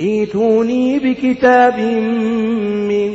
ايتوني بكتاب من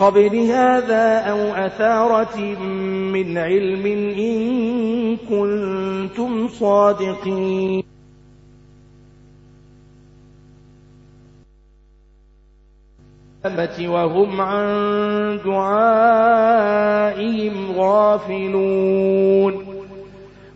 قبل هذا أو أثارة من علم إن كنتم صادقين. وهم عن دعائهم غافلون.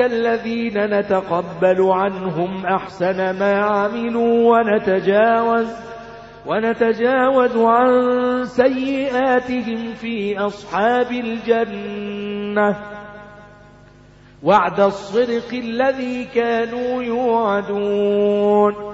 الذين نتقبل عنهم أحسن ما عملوا ونتجاوز ونتجاوز عن سيئاتهم في أصحاب الجنة. وعد الصدق الذي كانوا يوعدون.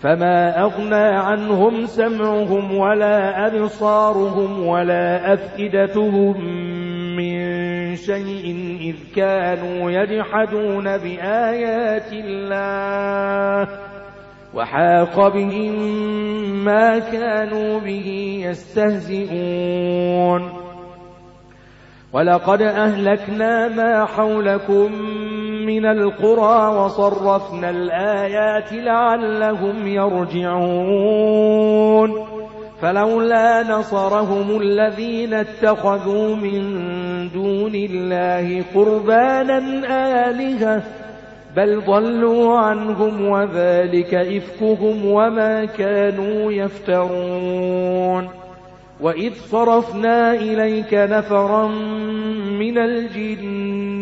فما أغنى عنهم سمعهم ولا أبصارهم ولا أفئدتهم من شيء إذ كانوا يجحدون بآيات الله وحاق بهم ما كانوا به يستهزئون ولقد أهلكنا ما حولكم من القرى وصرفنا الآيات لعلهم يرجعون. فلولا نصرهم الذين اتخذوا من دون الله قربانا آلهة بل ضلوا عنهم وذلك إفكهم وما كانوا يفترون. وإذ صرفنا إليك نفرا من الجن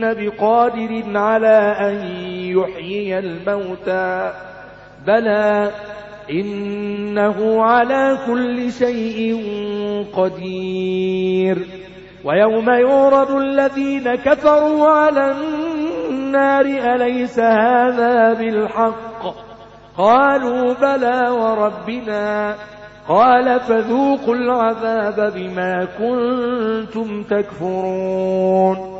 بقادر على أن يحيي الموتى بلى إنه على كل شيء قدير ويوم يورد الذين كفروا على النار أليس هذا بالحق قالوا بلى وربنا قال فذوقوا العذاب بما كنتم تكفرون